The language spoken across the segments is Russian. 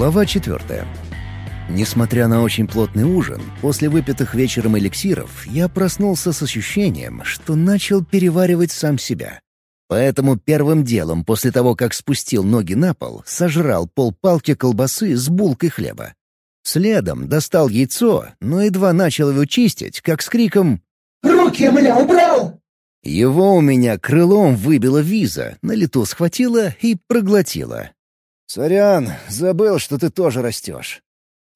Глава четвертая. Несмотря на очень плотный ужин, после выпитых вечером эликсиров я проснулся с ощущением, что начал переваривать сам себя. Поэтому первым делом, после того, как спустил ноги на пол, сожрал полпалки колбасы с булкой хлеба. Следом достал яйцо, но едва начал его чистить, как с криком «Руки, меня убрал!» Его у меня крылом выбила виза, на лету схватила и проглотила. «Сорян, забыл, что ты тоже растешь».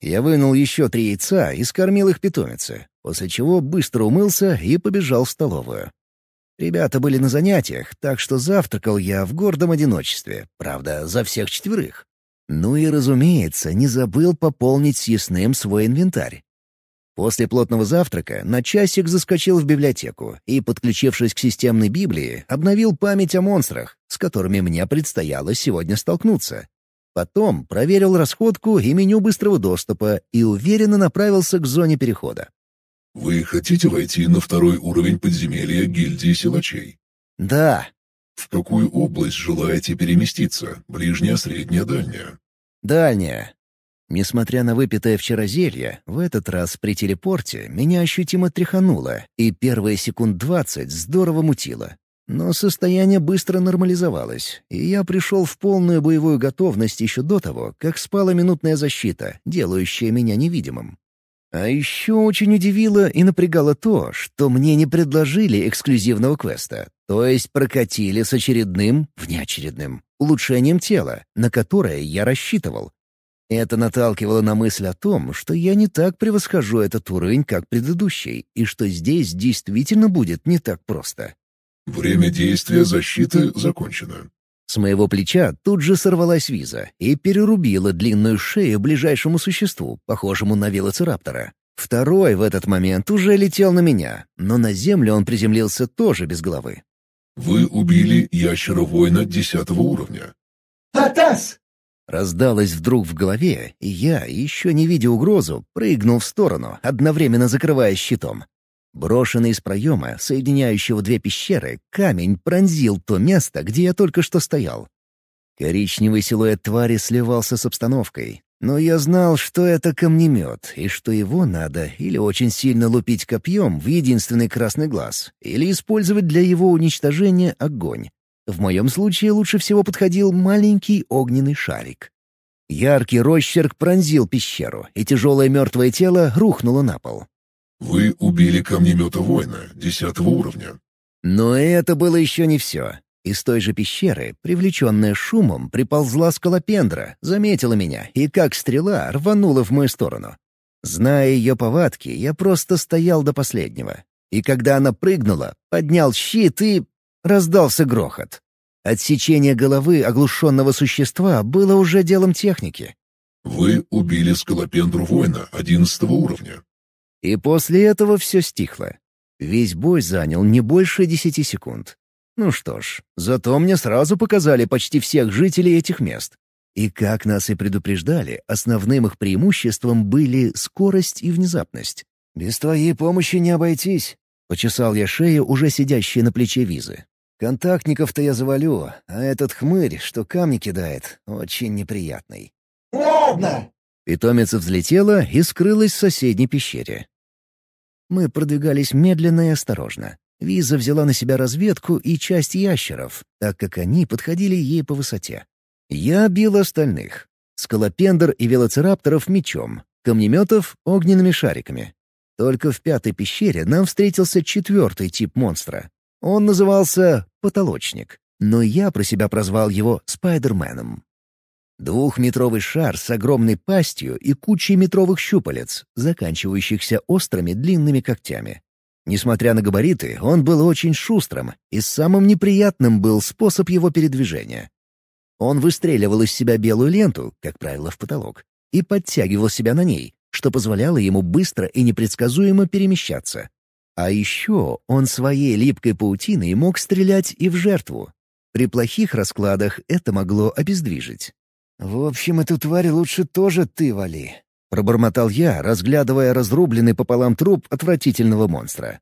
Я вынул еще три яйца и скормил их питомице, после чего быстро умылся и побежал в столовую. Ребята были на занятиях, так что завтракал я в гордом одиночестве, правда, за всех четверых. Ну и, разумеется, не забыл пополнить съестным свой инвентарь. После плотного завтрака на часик заскочил в библиотеку и, подключившись к системной Библии, обновил память о монстрах, с которыми мне предстояло сегодня столкнуться, Потом проверил расходку и меню быстрого доступа и уверенно направился к зоне перехода. «Вы хотите войти на второй уровень подземелья гильдии силачей?» «Да». «В какую область желаете переместиться? Ближняя, средняя, дальняя?» «Дальняя». Несмотря на выпитое вчера зелье, в этот раз при телепорте меня ощутимо тряхануло, и первые секунд двадцать здорово мутило. Но состояние быстро нормализовалось, и я пришел в полную боевую готовность еще до того, как спала минутная защита, делающая меня невидимым. А еще очень удивило и напрягало то, что мне не предложили эксклюзивного квеста, то есть прокатили с очередным, внеочередным, улучшением тела, на которое я рассчитывал. Это наталкивало на мысль о том, что я не так превосхожу этот уровень, как предыдущий, и что здесь действительно будет не так просто. Время действия защиты закончено. С моего плеча тут же сорвалась виза и перерубила длинную шею ближайшему существу, похожему на велоцираптора. Второй в этот момент уже летел на меня, но на землю он приземлился тоже без головы. «Вы убили ящера-воина десятого уровня». «Атас!» Раздалось вдруг в голове, и я, еще не видя угрозу, прыгнул в сторону, одновременно закрывая щитом. Брошенный из проема, соединяющего две пещеры, камень пронзил то место, где я только что стоял. Коричневый силуэт твари сливался с обстановкой, но я знал, что это камнемет, и что его надо или очень сильно лупить копьем в единственный красный глаз, или использовать для его уничтожения огонь. В моем случае лучше всего подходил маленький огненный шарик. Яркий росчерк пронзил пещеру, и тяжелое мертвое тело рухнуло на пол. Вы убили камнемета воина десятого уровня. Но это было еще не все. Из той же пещеры, привлеченная шумом, приползла скалопендра, заметила меня и, как стрела, рванула в мою сторону. Зная ее повадки, я просто стоял до последнего. И когда она прыгнула, поднял щит и... раздался грохот. Отсечение головы оглушенного существа было уже делом техники. Вы убили скалопендру воина одиннадцатого уровня. И после этого все стихло. Весь бой занял не больше десяти секунд. Ну что ж, зато мне сразу показали почти всех жителей этих мест. И как нас и предупреждали, основным их преимуществом были скорость и внезапность. «Без твоей помощи не обойтись», — почесал я шею, уже сидящей на плече визы. «Контактников-то я завалю, а этот хмырь, что камни кидает, очень неприятный». «Ладно!» Питомица взлетела и скрылась в соседней пещере. Мы продвигались медленно и осторожно. Виза взяла на себя разведку и часть ящеров, так как они подходили ей по высоте. Я бил остальных. Скалопендр и велоцирапторов мечом, камнеметов — огненными шариками. Только в пятой пещере нам встретился четвертый тип монстра. Он назывался «потолочник», но я про себя прозвал его «спайдерменом». Двухметровый шар с огромной пастью и кучей метровых щупалец, заканчивающихся острыми длинными когтями. Несмотря на габариты, он был очень шустрым, и самым неприятным был способ его передвижения. Он выстреливал из себя белую ленту, как правило, в потолок, и подтягивал себя на ней, что позволяло ему быстро и непредсказуемо перемещаться. А еще он своей липкой паутиной мог стрелять и в жертву. При плохих раскладах это могло обездвижить. «В общем, эту тварь лучше тоже ты вали», — пробормотал я, разглядывая разрубленный пополам труп отвратительного монстра.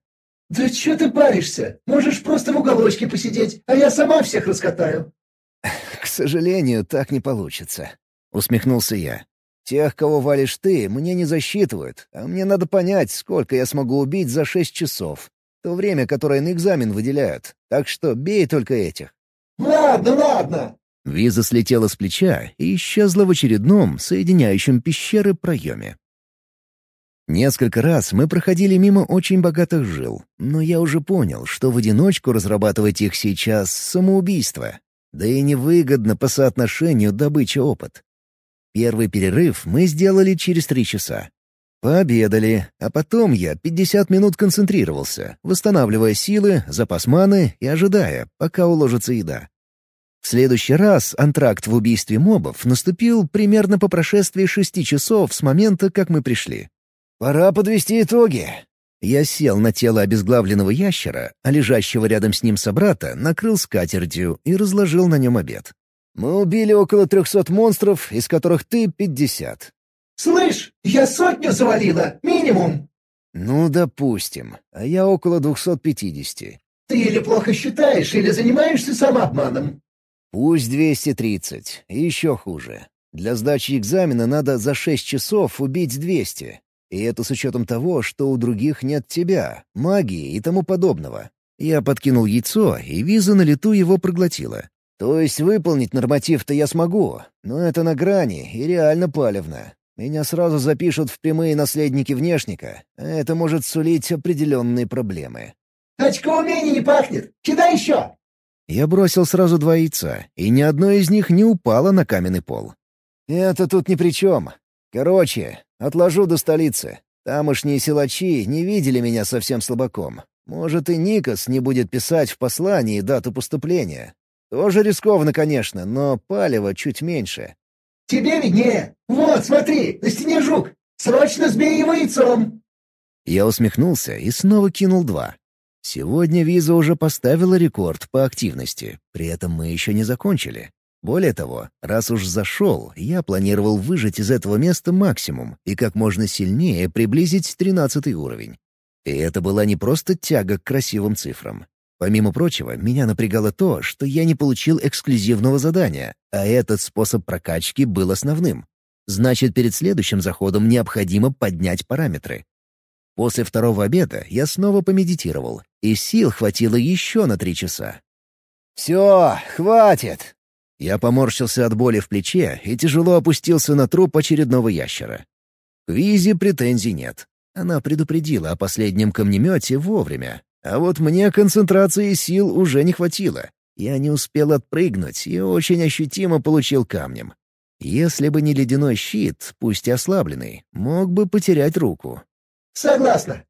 «Да чё ты паришься? Можешь просто в уголочке посидеть, а я сама всех раскатаю». «К сожалению, так не получится», — усмехнулся я. Тех, кого валишь ты, мне не засчитывают, а мне надо понять, сколько я смогу убить за шесть часов. То время, которое на экзамен выделяют. Так что бей только этих». «Ладно, ладно!» Виза слетела с плеча и исчезла в очередном, соединяющем пещеры проеме. Несколько раз мы проходили мимо очень богатых жил, но я уже понял, что в одиночку разрабатывать их сейчас — самоубийство. Да и невыгодно по соотношению добыча-опыт. Первый перерыв мы сделали через три часа. Пообедали, а потом я 50 минут концентрировался, восстанавливая силы, запас маны и ожидая, пока уложится еда. В следующий раз антракт в убийстве мобов наступил примерно по прошествии шести часов с момента, как мы пришли. «Пора подвести итоги». Я сел на тело обезглавленного ящера, а лежащего рядом с ним собрата накрыл скатертью и разложил на нем обед. «Мы убили около трехсот монстров, из которых ты пятьдесят». «Слышь, я сотню завалила, минимум!» «Ну, допустим. А я около двухсот пятидесяти». «Ты или плохо считаешь, или занимаешься самообманом». «Пусть двести тридцать. Еще хуже. Для сдачи экзамена надо за шесть часов убить двести. И это с учетом того, что у других нет тебя, магии и тому подобного. Я подкинул яйцо, и виза на лету его проглотила. То есть выполнить норматив-то я смогу, но это на грани и реально палевно. Меня сразу запишут в прямые наследники внешника, а это может сулить определенные проблемы. «Очко умений не пахнет! Кидай еще!» Я бросил сразу два яйца, и ни одно из них не упало на каменный пол. «Это тут ни при чем. Короче, отложу до столицы. Тамошние силачи не видели меня совсем слабаком. Может, и Никос не будет писать в послании дату поступления. Тоже рискованно, конечно, но палева чуть меньше. «Тебе виднее. Вот, смотри, на стене жук. Срочно сбей его яйцом!» Я усмехнулся и снова кинул два. Сегодня Виза уже поставила рекорд по активности, при этом мы еще не закончили. Более того, раз уж зашел, я планировал выжать из этого места максимум и как можно сильнее приблизить тринадцатый уровень. И это была не просто тяга к красивым цифрам. Помимо прочего, меня напрягало то, что я не получил эксклюзивного задания, а этот способ прокачки был основным. Значит, перед следующим заходом необходимо поднять параметры. После второго обеда я снова помедитировал, и сил хватило еще на три часа. «Все, хватит!» Я поморщился от боли в плече и тяжело опустился на труп очередного ящера. К Визе претензий нет. Она предупредила о последнем камнемете вовремя. А вот мне концентрации сил уже не хватило. Я не успел отпрыгнуть и очень ощутимо получил камнем. Если бы не ледяной щит, пусть и ослабленный, мог бы потерять руку. «Согласна».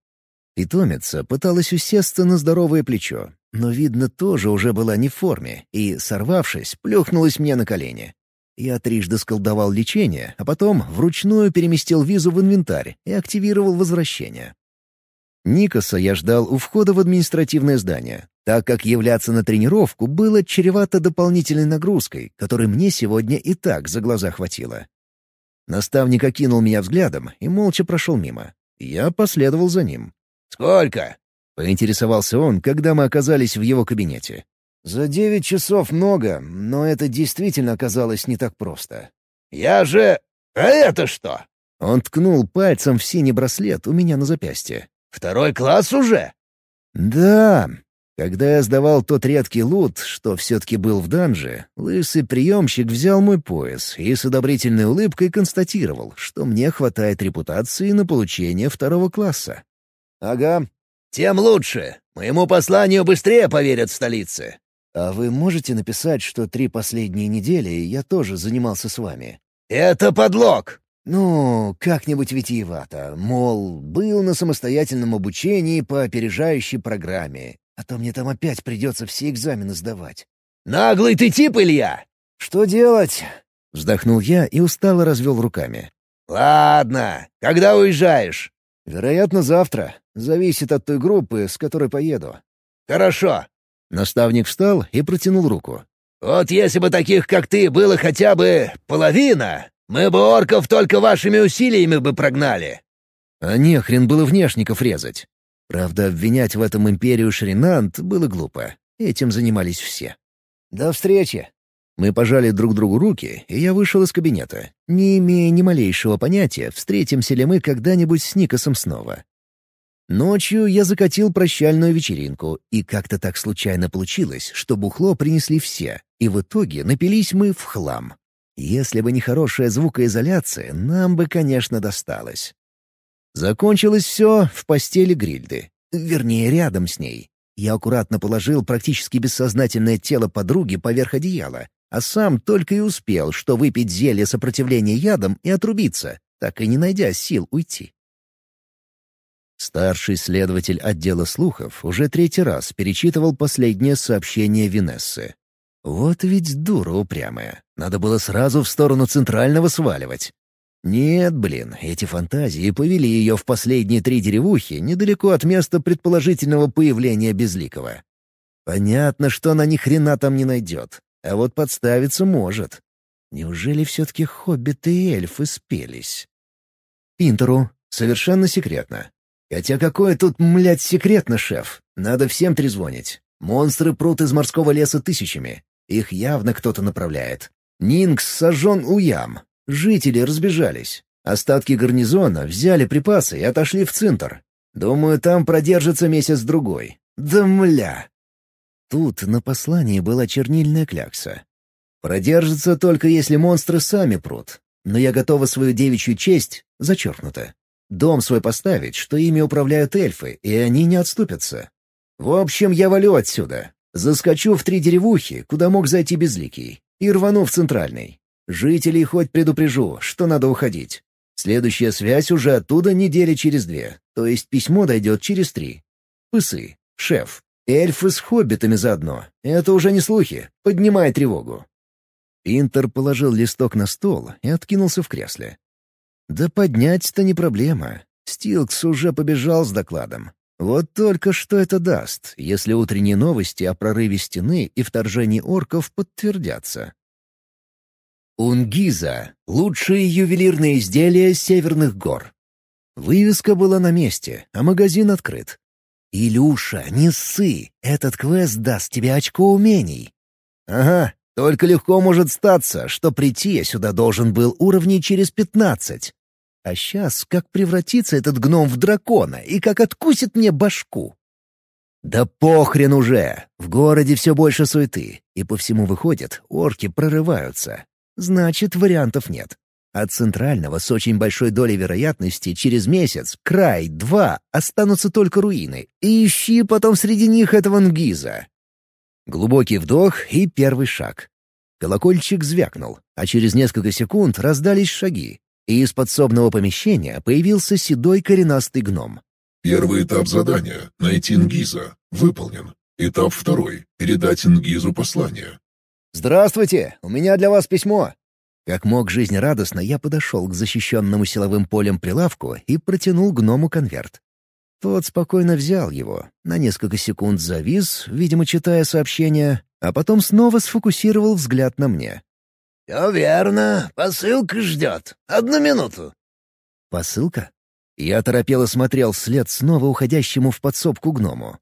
Питомица пыталась усесться на здоровое плечо, но, видно, тоже уже была не в форме и, сорвавшись, плюхнулась мне на колени. Я трижды сколдовал лечение, а потом вручную переместил визу в инвентарь и активировал возвращение. Никоса я ждал у входа в административное здание, так как являться на тренировку было чревато дополнительной нагрузкой, которой мне сегодня и так за глаза хватило. Наставник окинул меня взглядом и молча прошел мимо. Я последовал за ним. «Сколько?» — поинтересовался он, когда мы оказались в его кабинете. «За девять часов много, но это действительно оказалось не так просто». «Я же... А это что?» Он ткнул пальцем в синий браслет у меня на запястье. «Второй класс уже?» «Да. Когда я сдавал тот редкий лут, что все-таки был в данже, лысый приемщик взял мой пояс и с одобрительной улыбкой констатировал, что мне хватает репутации на получение второго класса». «Ага, «Тем лучше. Моему посланию быстрее поверят в столице». «А вы можете написать, что три последние недели я тоже занимался с вами?» «Это подлог!» «Ну, как-нибудь витиевато. Мол, был на самостоятельном обучении по опережающей программе. А то мне там опять придется все экзамены сдавать». «Наглый ты тип, Илья!» «Что делать?» — вздохнул я и устало развел руками. «Ладно. Когда уезжаешь?» «Вероятно, завтра. Зависит от той группы, с которой поеду». «Хорошо». Наставник встал и протянул руку. «Вот если бы таких, как ты, было хотя бы половина, мы бы орков только вашими усилиями бы прогнали». А не хрен было внешников резать. Правда, обвинять в этом империю Шринант было глупо. Этим занимались все. «До встречи!» Мы пожали друг другу руки, и я вышел из кабинета, не имея ни малейшего понятия, встретимся ли мы когда-нибудь с Никосом снова. Ночью я закатил прощальную вечеринку, и как-то так случайно получилось, что бухло принесли все, и в итоге напились мы в хлам. Если бы не хорошая звукоизоляция, нам бы, конечно, досталось. Закончилось все в постели Грильды, вернее, рядом с ней. Я аккуратно положил практически бессознательное тело подруги поверх одеяла, а сам только и успел, что выпить зелье сопротивления ядом и отрубиться, так и не найдя сил уйти. Старший следователь отдела слухов уже третий раз перечитывал последнее сообщение Винессы. Вот ведь дура упрямая. Надо было сразу в сторону центрального сваливать. Нет, блин, эти фантазии повели ее в последние три деревухи недалеко от места предположительного появления Безликого. Понятно, что она ни хрена там не найдет, а вот подставиться может. Неужели все-таки хоббиты и эльфы спелись? Пинтеру. Совершенно секретно. Хотя какое тут, млядь, секретно, шеф? Надо всем трезвонить. Монстры прут из морского леса тысячами. Их явно кто-то направляет. Нингс сожжен у ям. Жители разбежались. Остатки гарнизона взяли припасы и отошли в центр. Думаю, там продержится месяц-другой. Да мля! Тут на послании была чернильная клякса. Продержится только если монстры сами прут. Но я готова свою девичью честь, зачеркнуто. Дом свой поставить, что ими управляют эльфы, и они не отступятся. В общем, я валю отсюда. Заскочу в три деревухи, куда мог зайти безликий, и рвану в центральный. Жителей хоть предупрежу, что надо уходить. Следующая связь уже оттуда недели через две, то есть письмо дойдет через три. Пысы, шеф, эльфы с хоббитами заодно. Это уже не слухи, поднимай тревогу. Интер положил листок на стол и откинулся в кресле. Да поднять-то не проблема. Стилкс уже побежал с докладом. Вот только что это даст, если утренние новости о прорыве стены и вторжении орков подтвердятся. Унгиза — лучшие ювелирные изделия северных гор. Вывеска была на месте, а магазин открыт. «Илюша, не ссы! Этот квест даст тебе очко умений!» «Ага, только легко может статься, что прийти я сюда должен был уровней через пятнадцать. А сейчас как превратится этот гном в дракона и как откусит мне башку?» «Да похрен уже! В городе все больше суеты, и по всему выходит, орки прорываются. Значит, вариантов нет. От центрального с очень большой долей вероятности через месяц, край, два, останутся только руины. И ищи потом среди них этого Нгиза. Глубокий вдох и первый шаг. Колокольчик звякнул, а через несколько секунд раздались шаги, и из подсобного помещения появился седой коренастый гном. Первый этап задания — найти Нгиза. Выполнен. Этап второй — передать Нгизу послание. «Здравствуйте! У меня для вас письмо!» Как мог жизнерадостно, я подошел к защищенному силовым полем прилавку и протянул гному конверт. Тот спокойно взял его, на несколько секунд завис, видимо, читая сообщение, а потом снова сфокусировал взгляд на мне. «Все верно. Посылка ждет. Одну минуту». «Посылка?» Я торопело смотрел вслед снова уходящему в подсобку гному.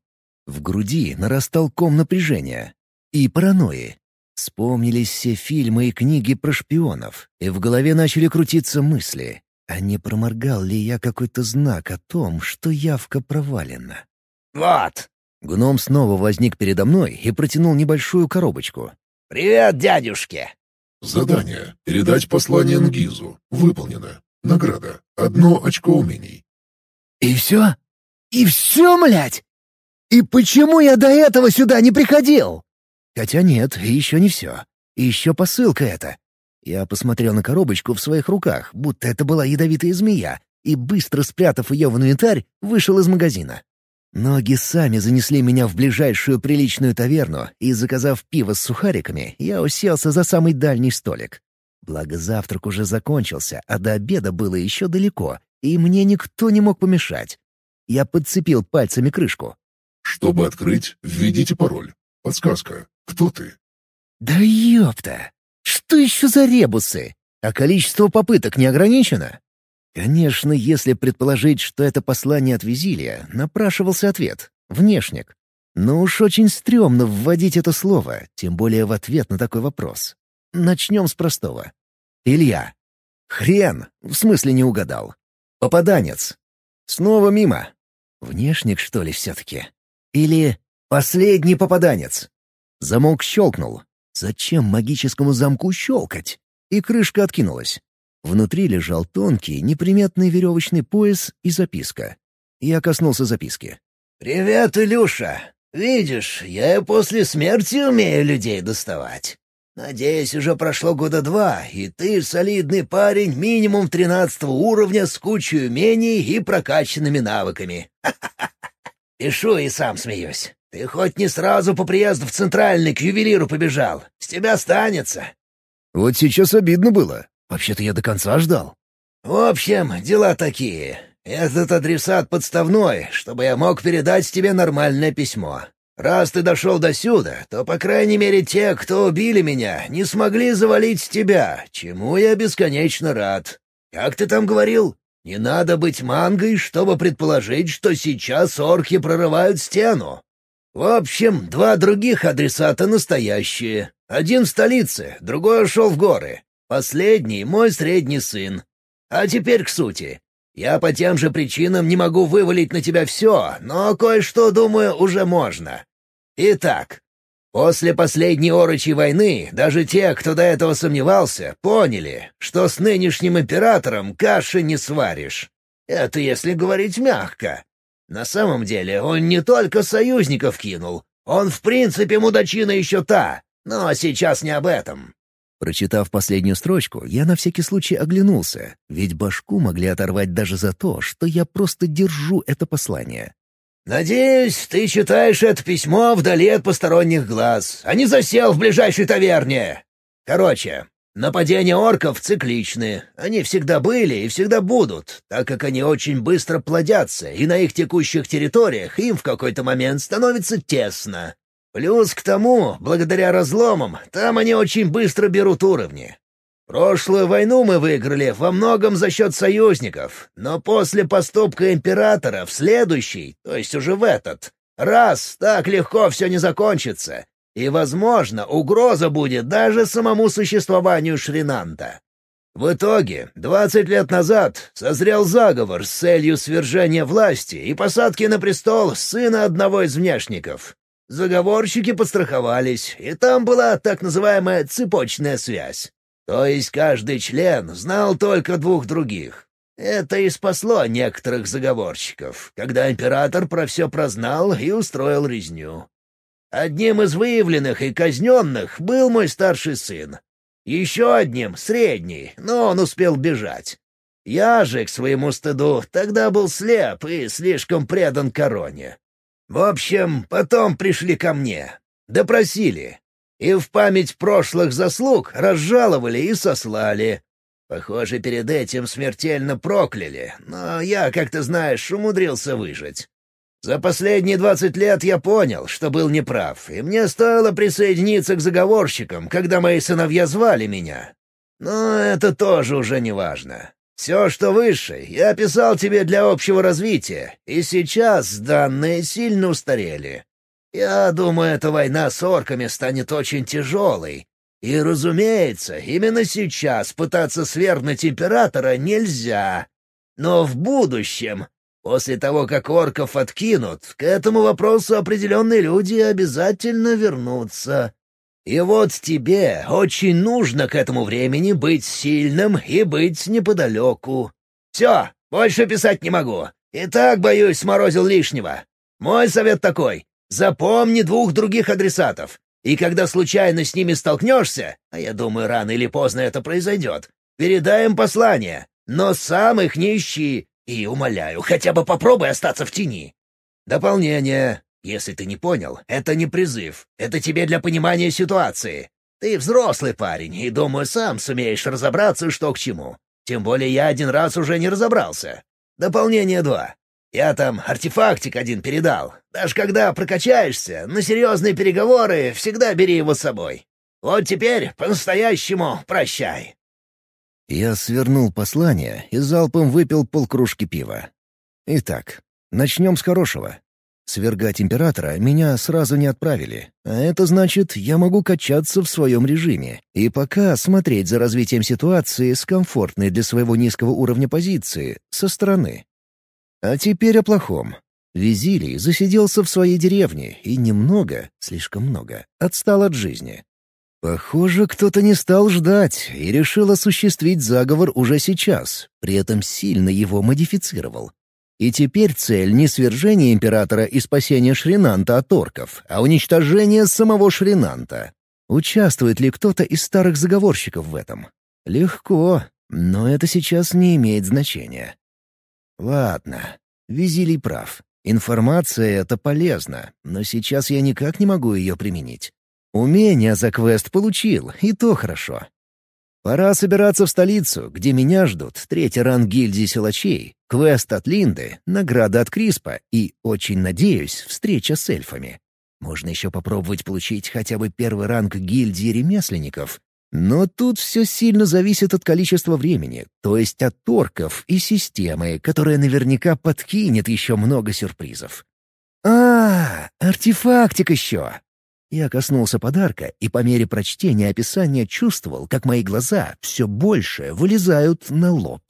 В груди нарастал ком напряжения и паранойи. Вспомнились все фильмы и книги про шпионов, и в голове начали крутиться мысли. А не проморгал ли я какой-то знак о том, что явка провалена? «Вот!» Гном снова возник передо мной и протянул небольшую коробочку. «Привет, дядюшке!» Задание. Передать послание Нгизу. Выполнено. Награда. Одно очко умений. «И все? И все, млять? И почему я до этого сюда не приходил?» Хотя нет, еще не все. еще посылка эта. Я посмотрел на коробочку в своих руках, будто это была ядовитая змея, и, быстро спрятав ее в инвентарь, вышел из магазина. Ноги сами занесли меня в ближайшую приличную таверну, и, заказав пиво с сухариками, я уселся за самый дальний столик. Благо завтрак уже закончился, а до обеда было еще далеко, и мне никто не мог помешать. Я подцепил пальцами крышку. Чтобы открыть, введите пароль. Подсказка. Кто ты? Да ёпта! Что еще за ребусы? А количество попыток не ограничено? Конечно, если предположить, что это послание от Визилия, напрашивался ответ — внешник. Но уж очень стрёмно вводить это слово, тем более в ответ на такой вопрос. Начнем с простого. Илья. Хрен, в смысле не угадал. Попаданец. Снова мимо. Внешник, что ли, все-таки? Или последний попаданец? Замок щелкнул. Зачем магическому замку щелкать? И крышка откинулась. Внутри лежал тонкий, неприметный веревочный пояс и записка. Я коснулся записки. «Привет, Илюша. Видишь, я и после смерти умею людей доставать. Надеюсь, уже прошло года два, и ты солидный парень минимум тринадцатого уровня с кучей умений и прокачанными навыками. Пишу и сам смеюсь. Ты хоть не сразу по приезду в Центральный к ювелиру побежал. С тебя останется. Вот сейчас обидно было. Вообще-то я до конца ждал. В общем, дела такие. Этот адресат подставной, чтобы я мог передать тебе нормальное письмо. Раз ты дошел до сюда, то, по крайней мере, те, кто убили меня, не смогли завалить тебя, чему я бесконечно рад. Как ты там говорил? Не надо быть мангой, чтобы предположить, что сейчас орки прорывают стену. В общем, два других адресата настоящие. Один в столице, другой ушел в горы. Последний — мой средний сын. А теперь к сути. Я по тем же причинам не могу вывалить на тебя все, но кое-что, думаю, уже можно. Итак, после последней орочей войны даже те, кто до этого сомневался, поняли, что с нынешним императором каши не сваришь. Это если говорить мягко. На самом деле он не только союзников кинул, он в принципе мудачина еще та, но сейчас не об этом. Прочитав последнюю строчку, я на всякий случай оглянулся, ведь башку могли оторвать даже за то, что я просто держу это послание. «Надеюсь, ты читаешь это письмо вдали от посторонних глаз, а не засел в ближайшей таверне. Короче, нападения орков цикличны. Они всегда были и всегда будут, так как они очень быстро плодятся, и на их текущих территориях им в какой-то момент становится тесно. Плюс к тому, благодаря разломам, там они очень быстро берут уровни. Прошлую войну мы выиграли во многом за счет союзников, но после поступка императора в следующий, то есть уже в этот, раз так легко все не закончится, и, возможно, угроза будет даже самому существованию Шринанта. В итоге, 20 лет назад созрел заговор с целью свержения власти и посадки на престол сына одного из внешников. Заговорщики подстраховались, и там была так называемая цепочная связь. То есть каждый член знал только двух других. Это и спасло некоторых заговорщиков, когда император про все прознал и устроил резню. Одним из выявленных и казненных был мой старший сын. Еще одним — средний, но он успел бежать. Я же, к своему стыду, тогда был слеп и слишком предан короне. В общем, потом пришли ко мне. Допросили. И в память прошлых заслуг разжаловали и сослали. Похоже, перед этим смертельно прокляли, но я, как ты знаешь, умудрился выжить. За последние двадцать лет я понял, что был неправ, и мне стоило присоединиться к заговорщикам, когда мои сыновья звали меня. Но это тоже уже не важно. Все, что выше, я описал тебе для общего развития, и сейчас данные сильно устарели. Я думаю, эта война с орками станет очень тяжелой. И, разумеется, именно сейчас пытаться свергнуть императора нельзя. Но в будущем, после того, как орков откинут, к этому вопросу определенные люди обязательно вернутся. И вот тебе очень нужно к этому времени быть сильным и быть неподалеку. Все, больше писать не могу. И так, боюсь, сморозил лишнего. Мой совет такой — запомни двух других адресатов. И когда случайно с ними столкнешься, а я думаю, рано или поздно это произойдет, передай им послание, но сам их не ищи. И, умоляю, хотя бы попробуй остаться в тени. Дополнение. Если ты не понял, это не призыв. Это тебе для понимания ситуации. Ты взрослый парень, и, думаю, сам сумеешь разобраться, что к чему. Тем более я один раз уже не разобрался. Дополнение два. Я там артефактик один передал. Даже когда прокачаешься, на серьезные переговоры всегда бери его с собой. Вот теперь по-настоящему прощай». Я свернул послание и залпом выпил полкружки пива. Итак, начнем с хорошего. Свергать императора меня сразу не отправили, а это значит, я могу качаться в своем режиме и пока смотреть за развитием ситуации с комфортной для своего низкого уровня позиции, со стороны. А теперь о плохом. Визилий засиделся в своей деревне и немного, слишком много, отстал от жизни. Похоже, кто-то не стал ждать и решил осуществить заговор уже сейчас, при этом сильно его модифицировал. И теперь цель не свержение императора и спасение Шринанта от орков, а уничтожение самого Шринанта. Участвует ли кто-то из старых заговорщиков в этом? Легко, но это сейчас не имеет значения. Ладно, Визилий прав. Информация — это полезно, но сейчас я никак не могу ее применить. Умение за квест получил, и то хорошо. Пора собираться в столицу, где меня ждут третий ранг гильдии силачей, квест от Линды, награда от Криспа и, очень надеюсь, встреча с эльфами. Можно еще попробовать получить хотя бы первый ранг гильдии ремесленников. Но тут все сильно зависит от количества времени, то есть от торков и системы, которая наверняка подкинет еще много сюрпризов. А, артефактик еще! Я коснулся подарка и по мере прочтения описания чувствовал, как мои глаза все больше вылезают на лоб.